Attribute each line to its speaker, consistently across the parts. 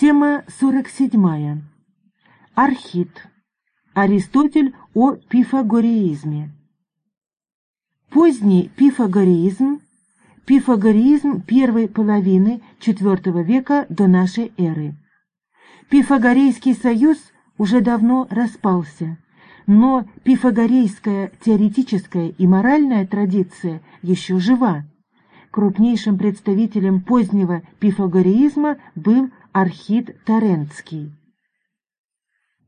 Speaker 1: Тема 47. Архит. Аристотель о пифагореизме. Поздний пифагореизм – пифагореизм первой половины IV века до нашей эры. Пифагорейский союз уже давно распался, но пифагорейская теоретическая и моральная традиция еще жива. Крупнейшим представителем позднего пифагореизма был Архит Тарентский.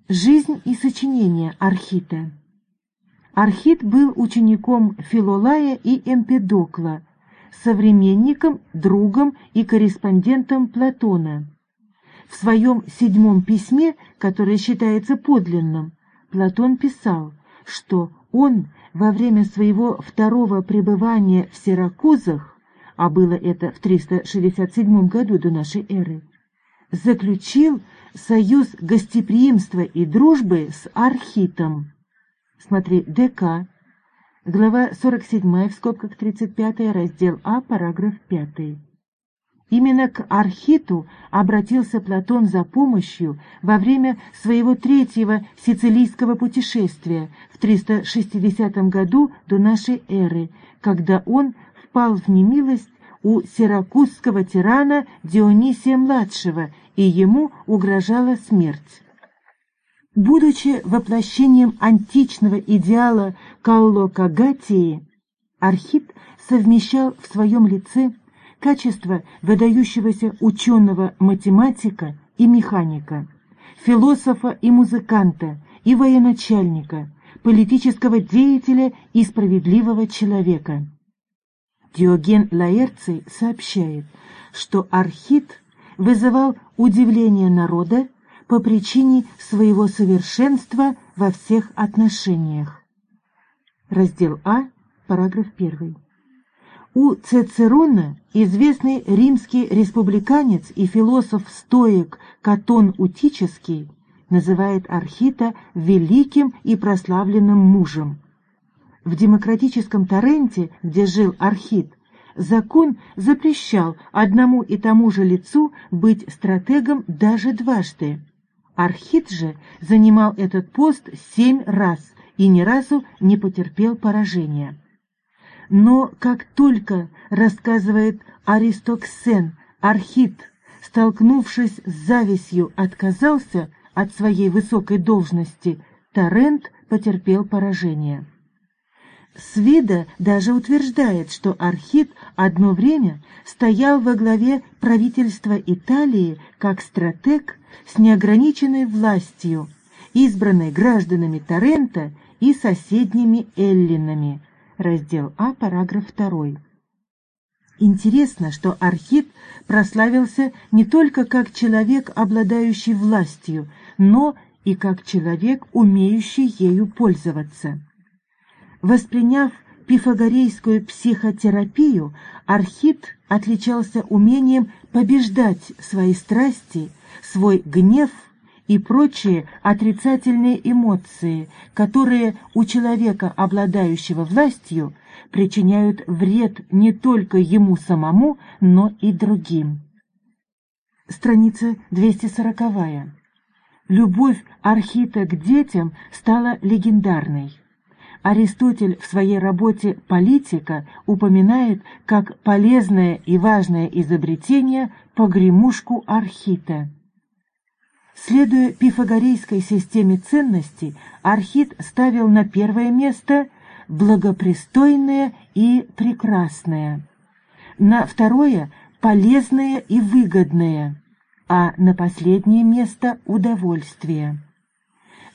Speaker 1: Жизнь и сочинение Архита Архит был учеником Филолая и Эмпедокла, современником, другом и корреспондентом Платона. В своем седьмом письме, которое считается подлинным, Платон писал, что он во время своего второго пребывания в Сиракузах, а было это в 367 году до нашей эры, заключил союз гостеприимства и дружбы с Архитом. Смотри, ДК, глава 47, в скобках 35, раздел А, параграф 5. Именно к Архиту обратился Платон за помощью во время своего третьего сицилийского путешествия в 360 году до нашей эры, когда он впал в немилость у сиракузского тирана Дионисия-младшего, и ему угрожала смерть. Будучи воплощением античного идеала Каллокагатии, Архип совмещал в своем лице качества выдающегося ученого-математика и механика, философа и музыканта, и военачальника, политического деятеля и справедливого человека. Диоген Лаэрций сообщает, что Архит вызывал удивление народа по причине своего совершенства во всех отношениях. Раздел А, параграф 1. У Цицерона известный римский республиканец и философ-стоик Катон Утический называет Архита великим и прославленным мужем. В демократическом Торренте, где жил Архит, закон запрещал одному и тому же лицу быть стратегом даже дважды. Архит же занимал этот пост семь раз и ни разу не потерпел поражения. Но как только, рассказывает Аристоксен, Архит, столкнувшись с завистью, отказался от своей высокой должности, Торрент потерпел поражение. Свида даже утверждает, что Архит одно время стоял во главе правительства Италии как стратег с неограниченной властью, избранной гражданами Торрента и соседними эллинами. Раздел А, параграф 2. Интересно, что Архит прославился не только как человек, обладающий властью, но и как человек, умеющий ею пользоваться. Восприняв пифагорейскую психотерапию, Архит отличался умением побеждать свои страсти, свой гнев и прочие отрицательные эмоции, которые у человека, обладающего властью, причиняют вред не только ему самому, но и другим. Страница 240. Любовь Архита к детям стала легендарной. Аристотель в своей работе «Политика» упоминает как полезное и важное изобретение погремушку Архита. Следуя пифагорейской системе ценностей, Архит ставил на первое место благопристойное и прекрасное, на второе – полезное и выгодное, а на последнее место – удовольствие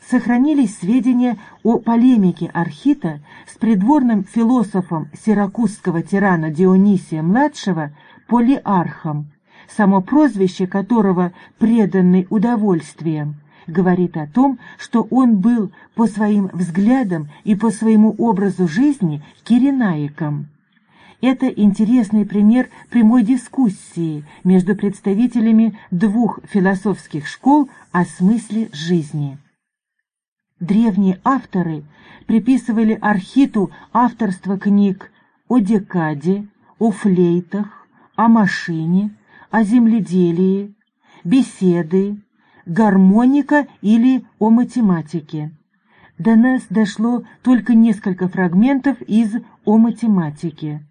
Speaker 1: сохранились сведения о полемике Архита с придворным философом сиракузского тирана Дионисия-младшего Полиархом, само прозвище которого «преданный удовольствием», говорит о том, что он был по своим взглядам и по своему образу жизни киренаиком. Это интересный пример прямой дискуссии между представителями двух философских школ о смысле жизни. Древние авторы приписывали Архиту авторство книг о декаде, о флейтах, о машине, о земледелии, беседы, гармоника или о математике. До нас дошло только несколько фрагментов из «О математике».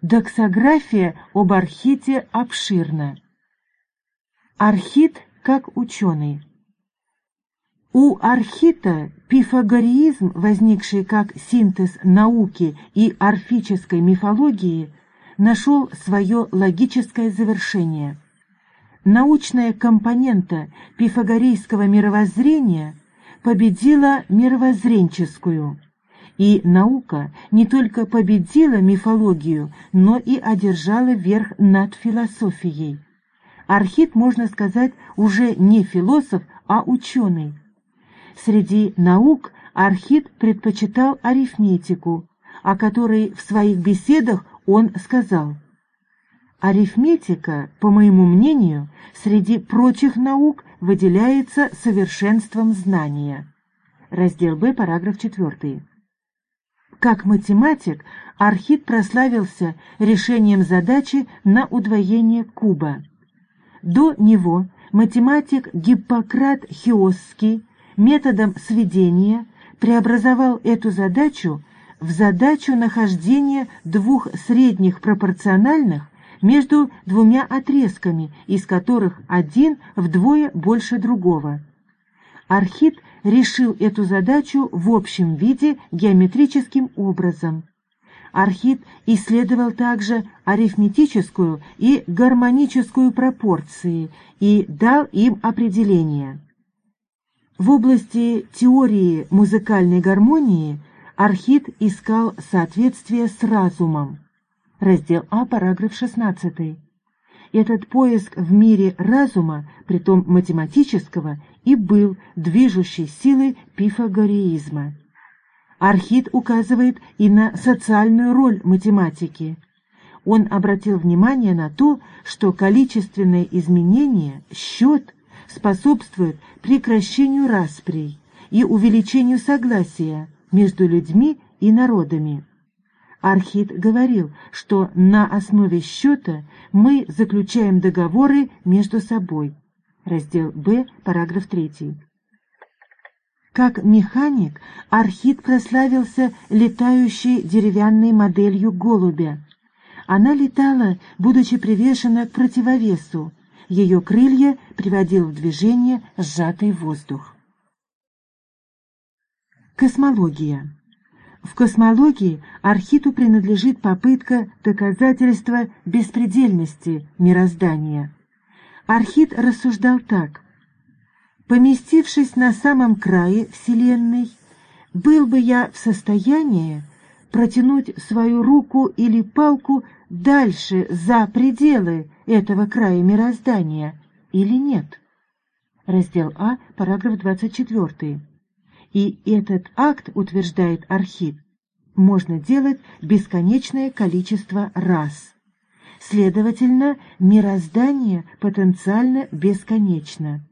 Speaker 1: Доксография об Архите обширна. Архит как ученый. У Архита пифагореизм, возникший как синтез науки и орфической мифологии, нашел свое логическое завершение. Научная компонента пифагорейского мировоззрения победила мировоззренческую, и наука не только победила мифологию, но и одержала верх над философией. Архит, можно сказать, уже не философ, а ученый. Среди наук Архит предпочитал арифметику, о которой в своих беседах он сказал «Арифметика, по моему мнению, среди прочих наук выделяется совершенством знания». Раздел Б, параграф 4. Как математик Архит прославился решением задачи на удвоение куба. До него математик Гиппократ Хиосский методом сведения преобразовал эту задачу в задачу нахождения двух средних пропорциональных между двумя отрезками, из которых один вдвое больше другого. Архит решил эту задачу в общем виде геометрическим образом. Архит исследовал также арифметическую и гармоническую пропорции и дал им определение. В области теории музыкальной гармонии Архит искал соответствие с разумом. Раздел А, параграф 16. Этот поиск в мире разума, притом математического, и был движущей силой пифагореизма. Архит указывает и на социальную роль математики. Он обратил внимание на то, что количественные изменения, счет, способствует прекращению расприй и увеличению согласия между людьми и народами. Архит говорил, что на основе счета мы заключаем договоры между собой. Раздел Б, параграф 3. Как механик Архит прославился летающей деревянной моделью голубя. Она летала, будучи привешена к противовесу. Ее крылья приводил в движение сжатый воздух. Космология. В космологии Архиту принадлежит попытка доказательства беспредельности мироздания. Архит рассуждал так. Поместившись на самом крае Вселенной, был бы я в состоянии протянуть свою руку или палку дальше, за пределы этого края мироздания, или нет? Раздел А, параграф 24. И этот акт, утверждает Архит, можно делать бесконечное количество раз. Следовательно, мироздание потенциально бесконечно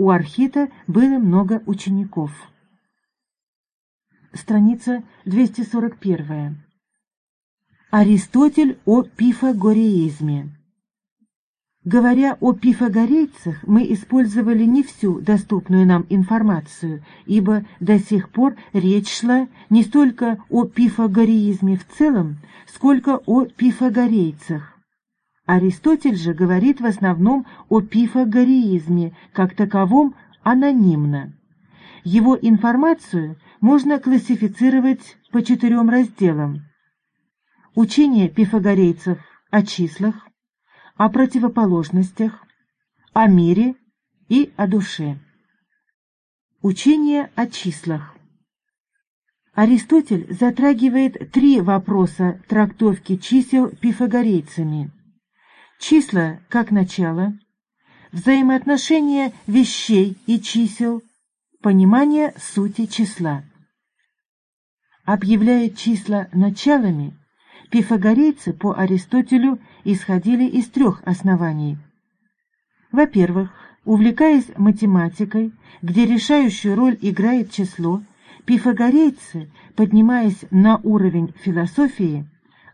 Speaker 1: у Архита было много учеников. Страница 241. Аристотель о пифагореизме. Говоря о пифагорейцах, мы использовали не всю доступную нам информацию, ибо до сих пор речь шла не столько о пифагореизме в целом, сколько о пифагорейцах. Аристотель же говорит в основном о пифагореизме, как таковом анонимно. Его информацию можно классифицировать по четырем разделам. Учение пифагорейцев о числах, о противоположностях, о мире и о душе. Учение о числах. Аристотель затрагивает три вопроса трактовки чисел пифагорейцами – числа как начало, взаимоотношения вещей и чисел, понимание сути числа. Объявляя числа началами, пифагорейцы по Аристотелю исходили из трех оснований. Во-первых, увлекаясь математикой, где решающую роль играет число, пифагорейцы, поднимаясь на уровень философии,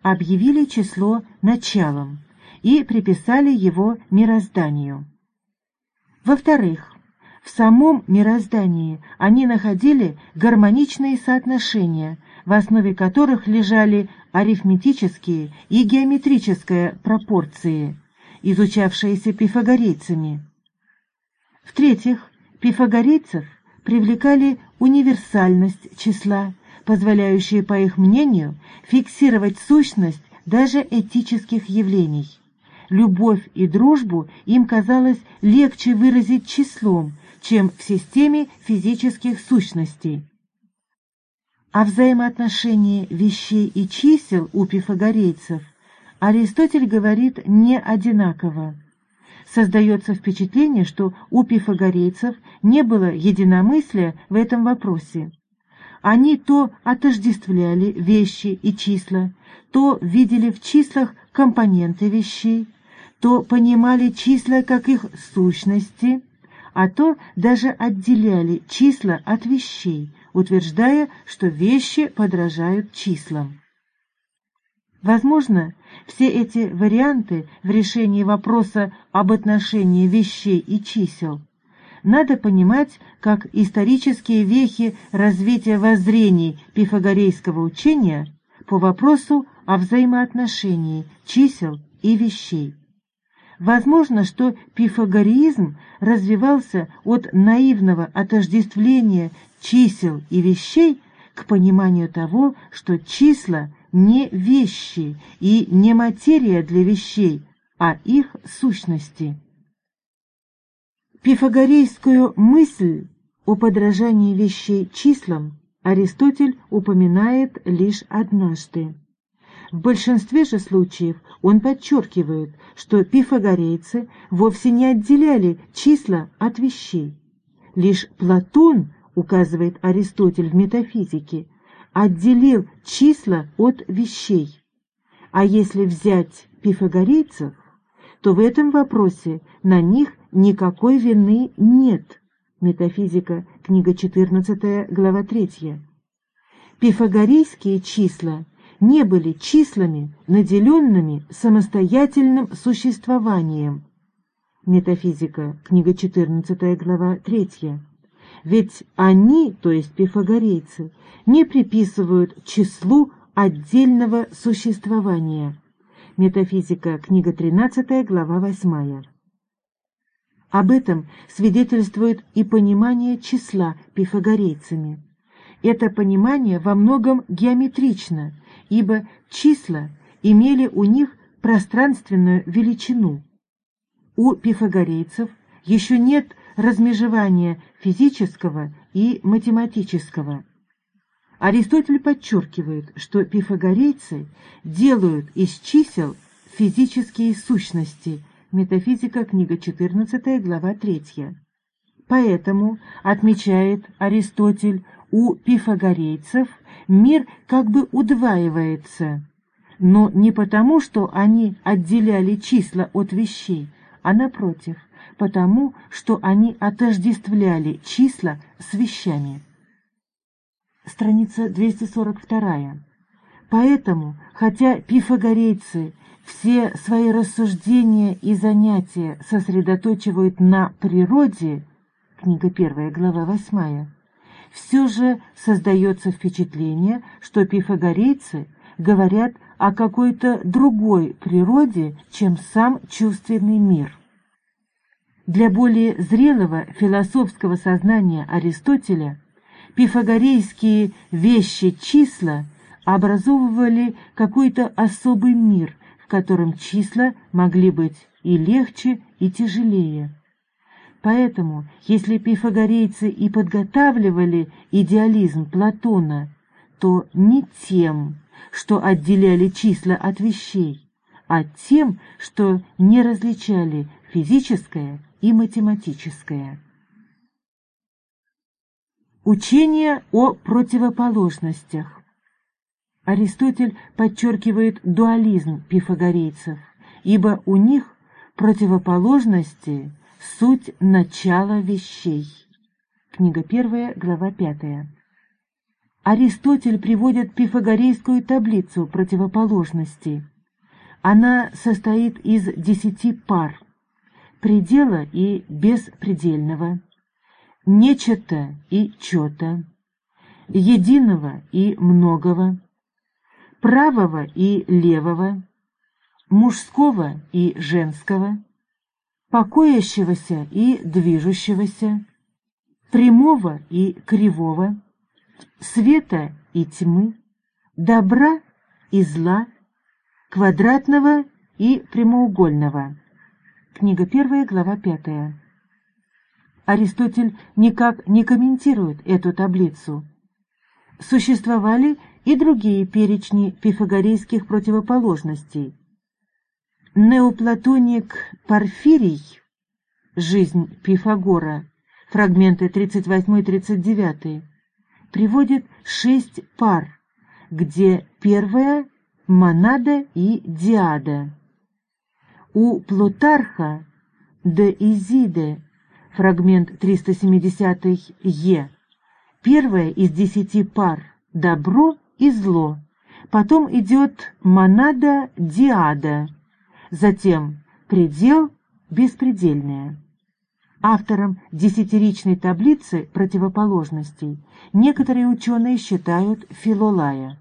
Speaker 1: объявили число началом и приписали его мирозданию. Во-вторых, в самом мироздании они находили гармоничные соотношения, в основе которых лежали арифметические и геометрические пропорции, изучавшиеся пифагорейцами. В-третьих, пифагорейцев привлекали универсальность числа, позволяющая, по их мнению, фиксировать сущность даже этических явлений. Любовь и дружбу им казалось легче выразить числом, чем в системе физических сущностей. О взаимоотношении вещей и чисел у пифагорейцев Аристотель говорит не одинаково. Создается впечатление, что у пифагорейцев не было единомыслия в этом вопросе. Они то отождествляли вещи и числа, то видели в числах компоненты вещей, то понимали числа как их сущности, а то даже отделяли числа от вещей, утверждая, что вещи подражают числам. Возможно, все эти варианты в решении вопроса об отношении вещей и чисел надо понимать как исторические вехи развития воззрений пифагорейского учения по вопросу о взаимоотношении чисел и вещей. Возможно, что пифагореизм развивался от наивного отождествления чисел и вещей к пониманию того, что числа не вещи и не материя для вещей, а их сущности. Пифагорейскую мысль о подражании вещей числам Аристотель упоминает лишь однажды. В большинстве же случаев он подчеркивает, что пифагорейцы вовсе не отделяли числа от вещей. Лишь Платон, указывает Аристотель в метафизике, отделил числа от вещей. А если взять пифагорейцев, то в этом вопросе на них никакой вины нет. Метафизика, книга 14, глава 3. Пифагорейские числа не были числами, наделенными самостоятельным существованием. Метафизика, книга 14, глава 3. Ведь они, то есть пифагорейцы, не приписывают числу отдельного существования. Метафизика, книга 13, глава 8. Об этом свидетельствует и понимание числа пифагорейцами. Это понимание во многом геометрично, ибо числа имели у них пространственную величину. У пифагорейцев еще нет размежевания физического и математического. Аристотель подчеркивает, что пифагорейцы делают из чисел физические сущности. Метафизика, книга 14, глава 3. Поэтому, отмечает Аристотель, у пифагорейцев мир как бы удваивается, но не потому, что они отделяли числа от вещей, а напротив, потому, что они отождествляли числа с вещами. Страница 242. Поэтому, хотя пифагорейцы все свои рассуждения и занятия сосредоточивают на природе, книга 1, глава 8, все же создается впечатление, что пифагорейцы говорят о какой-то другой природе, чем сам чувственный мир. Для более зрелого философского сознания Аристотеля пифагорейские вещи-числа образовывали какой-то особый мир, в котором числа могли быть и легче, и тяжелее. Поэтому, если пифагорейцы и подготавливали идеализм Платона, то не тем, что отделяли числа от вещей, а тем, что не различали физическое и математическое. Учение о противоположностях Аристотель подчеркивает дуализм пифагорейцев, ибо у них противоположности – Суть начала вещей. Книга 1, глава 5. Аристотель приводит пифагорейскую таблицу противоположностей. Она состоит из десяти пар. Предела и беспредельного, нечета и чета, единого и многого, правого и левого, мужского и женского, покоящегося и движущегося, прямого и кривого, света и тьмы, добра и зла, квадратного и прямоугольного. Книга 1, глава 5. Аристотель никак не комментирует эту таблицу. Существовали и другие перечни пифагорейских противоположностей. Неоплатоник Порфирий «Жизнь Пифагора», фрагменты 38-39, приводит шесть пар, где первая – монада и диада. У Плутарха де Изиде, фрагмент 370 Е, первая из десяти пар – добро и зло, потом идет монада-диада, затем предел – беспредельное. Автором десятиричной таблицы противоположностей некоторые ученые считают Филолая.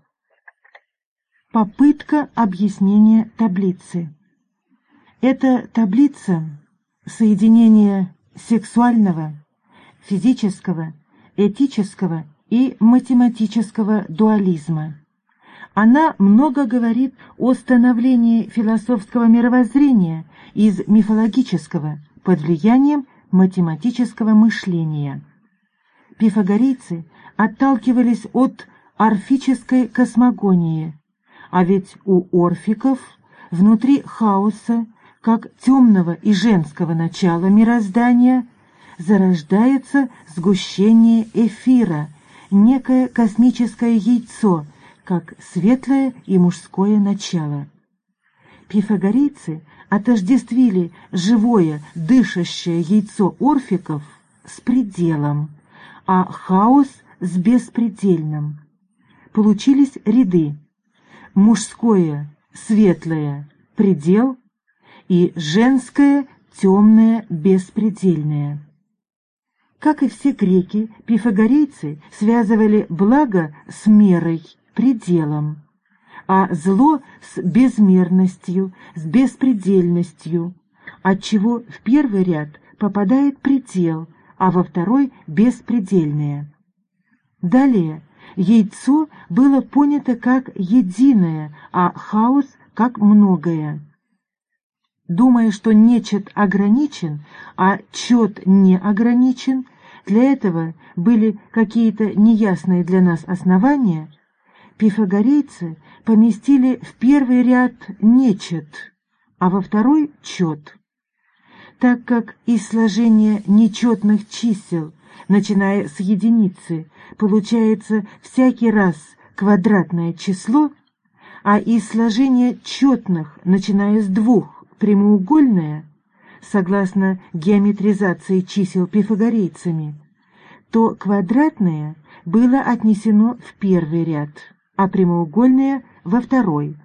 Speaker 1: Попытка объяснения таблицы. Эта таблица – соединение сексуального, физического, этического и математического дуализма. Она много говорит о становлении философского мировоззрения из мифологического под влиянием математического мышления. Пифагорейцы отталкивались от орфической космогонии, а ведь у орфиков внутри хаоса, как темного и женского начала мироздания, зарождается сгущение эфира, некое космическое яйцо, как светлое и мужское начало. Пифагорейцы отождествили живое, дышащее яйцо орфиков с пределом, а хаос с беспредельным. Получились ряды. Мужское, светлое, предел, и женское, темное, беспредельное. Как и все греки, пифагорейцы связывали благо с мерой, пределом а зло с безмерностью, с беспредельностью, отчего в первый ряд попадает предел, а во второй — беспредельное. Далее яйцо было понято как единое, а хаос — как многое. Думая, что нечет ограничен, а чет не ограничен, для этого были какие-то неясные для нас основания, пифагорейцы поместили в первый ряд нечет, а во второй — чет. Так как из сложения нечетных чисел, начиная с единицы, получается всякий раз квадратное число, а из сложения четных, начиная с двух, прямоугольное, согласно геометризации чисел пифагорейцами, то квадратное было отнесено в первый ряд а прямоугольные – во второй.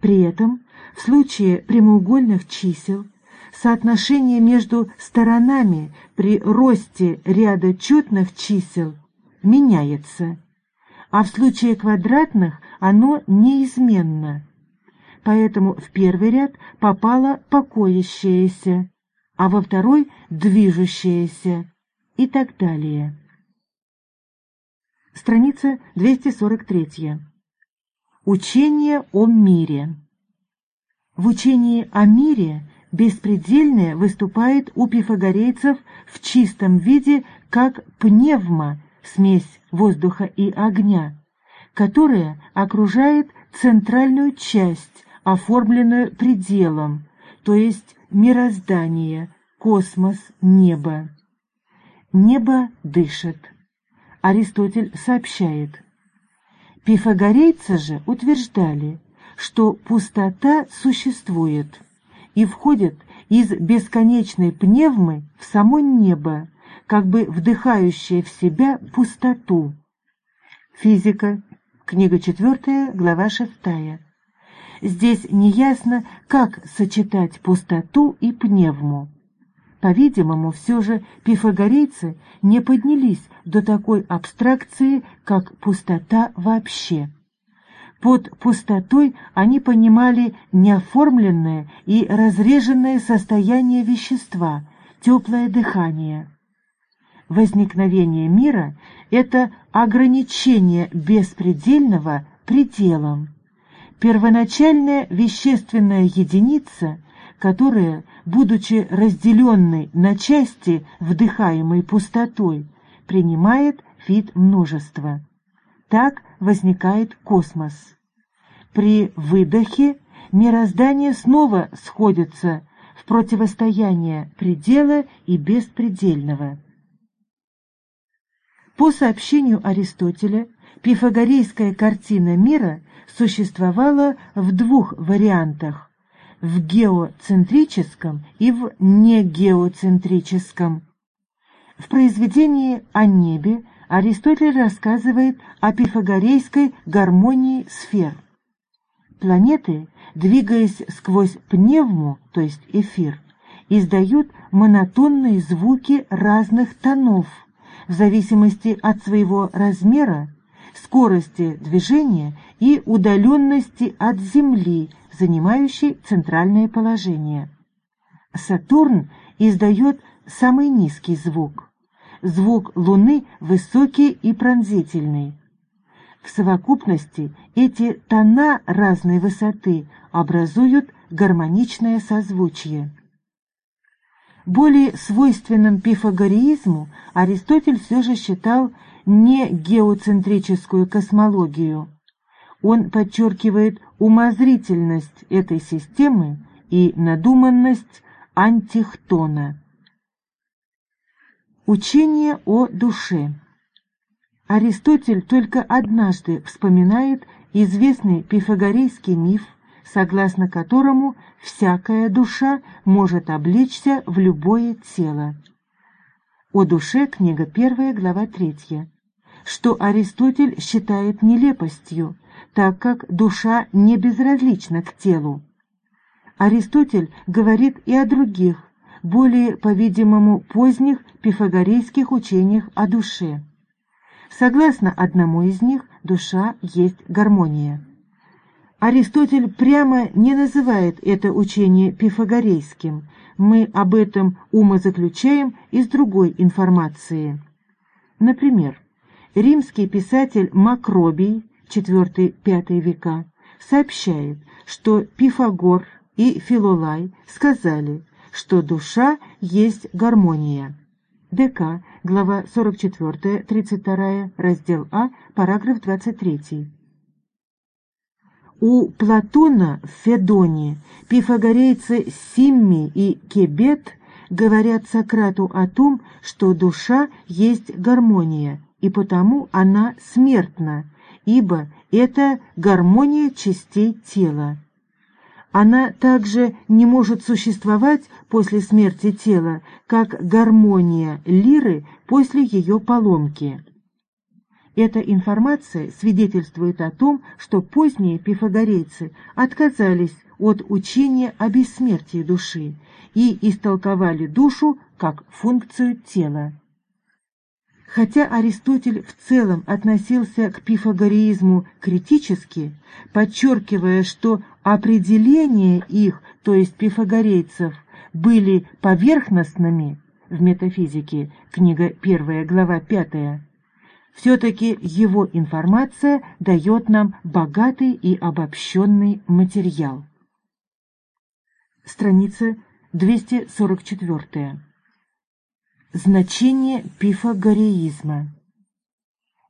Speaker 1: При этом в случае прямоугольных чисел соотношение между сторонами при росте ряда четных чисел меняется, а в случае квадратных оно неизменно. Поэтому в первый ряд попало покоящееся, а во второй – движущееся и так далее. Страница 243. Учение о мире. В учении о мире беспредельное выступает у пифагорейцев в чистом виде как пневма, смесь воздуха и огня, которая окружает центральную часть, оформленную пределом, то есть мироздание, космос, небо. Небо дышит. Аристотель сообщает. Пифагорейцы же утверждали, что пустота существует и входит из бесконечной пневмы в само небо, как бы вдыхающее в себя пустоту. Физика, книга 4, глава 6. Здесь неясно, как сочетать пустоту и пневму. По-видимому, все же пифагорейцы не поднялись до такой абстракции, как пустота вообще. Под пустотой они понимали неоформленное и разреженное состояние вещества, теплое дыхание. Возникновение мира — это ограничение беспредельного пределом. Первоначальная вещественная единица, которая, будучи разделенной на части вдыхаемой пустотой, принимает вид множества. Так возникает космос. При выдохе мироздание снова сходится в противостояние предела и беспредельного. По сообщению Аристотеля, пифагорейская картина мира существовала в двух вариантах – в геоцентрическом и в негеоцентрическом. В произведении о небе Аристотель рассказывает о пифагорейской гармонии сфер. Планеты, двигаясь сквозь пневму, то есть эфир, издают монотонные звуки разных тонов в зависимости от своего размера, скорости движения и удаленности от Земли, занимающей центральное положение. Сатурн издает самый низкий звук. Звук Луны высокий и пронзительный. В совокупности эти тона разной высоты образуют гармоничное созвучие. Более свойственным пифагореизму Аристотель все же считал не геоцентрическую космологию. Он подчеркивает умозрительность этой системы и надуманность антихтона. Учение о душе Аристотель только однажды вспоминает известный пифагорейский миф, согласно которому всякая душа может облечься в любое тело. О душе, книга 1, глава 3, что Аристотель считает нелепостью, так как душа не безразлична к телу. Аристотель говорит и о других, более, по-видимому, поздних пифагорейских учениях о душе. Согласно одному из них, душа есть гармония. Аристотель прямо не называет это учение пифагорейским. Мы об этом умозаключаем из другой информации. Например, римский писатель Макробий, IV-V века, сообщает, что Пифагор и Филолай сказали, что душа есть гармония. ДК, глава 44, 32, раздел А, параграф 23. У Платона в Федоне пифагорейцы Симми и Кебет говорят Сократу о том, что душа есть гармония, и потому она смертна, ибо это гармония частей тела. Она также не может существовать после смерти тела, как гармония лиры после ее поломки. Эта информация свидетельствует о том, что поздние пифагорейцы отказались от учения о бессмертии души и истолковали душу как функцию тела. Хотя Аристотель в целом относился к пифагореизму критически, подчеркивая, что определения их, то есть пифагорейцев, были поверхностными в метафизике, книга 1, глава 5, все-таки его информация дает нам богатый и обобщенный материал. Страница 244. Значение пифагореизма.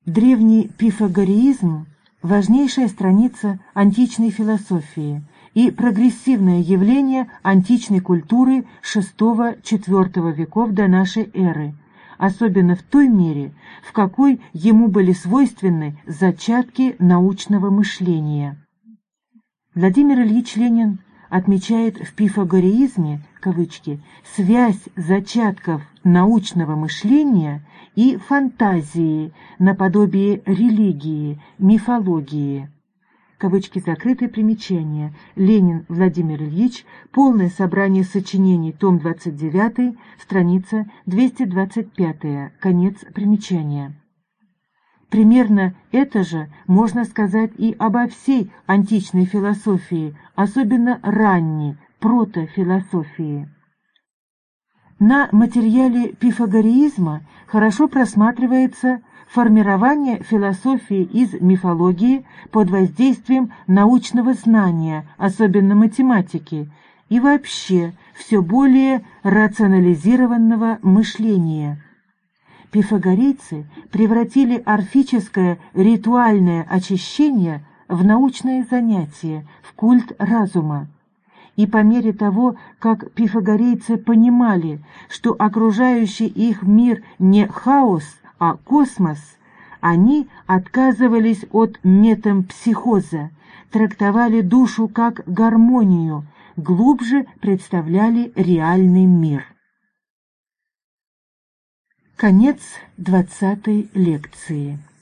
Speaker 1: Древний пифагореизм – важнейшая страница античной философии и прогрессивное явление античной культуры VI-IV веков до нашей эры, особенно в той мере, в какой ему были свойственны зачатки научного мышления. Владимир Ильич Ленин отмечает в пифагореизме кавычки, связь зачатков научного мышления и фантазии наподобие религии, мифологии. кавычки закрытые примечания, Ленин Владимир Ильич, полное собрание сочинений, том 29, страница 225, конец примечания. Примерно это же можно сказать и обо всей античной философии, особенно ранней, протофилософии. На материале пифагореизма хорошо просматривается формирование философии из мифологии под воздействием научного знания, особенно математики, и вообще все более рационализированного мышления. Пифагорейцы превратили орфическое ритуальное очищение в научное занятие, в культ разума. И по мере того, как пифагорейцы понимали, что окружающий их мир не хаос, а космос, они отказывались от метампсихоза, трактовали душу как гармонию, глубже представляли реальный мир. Конец двадцатой лекции.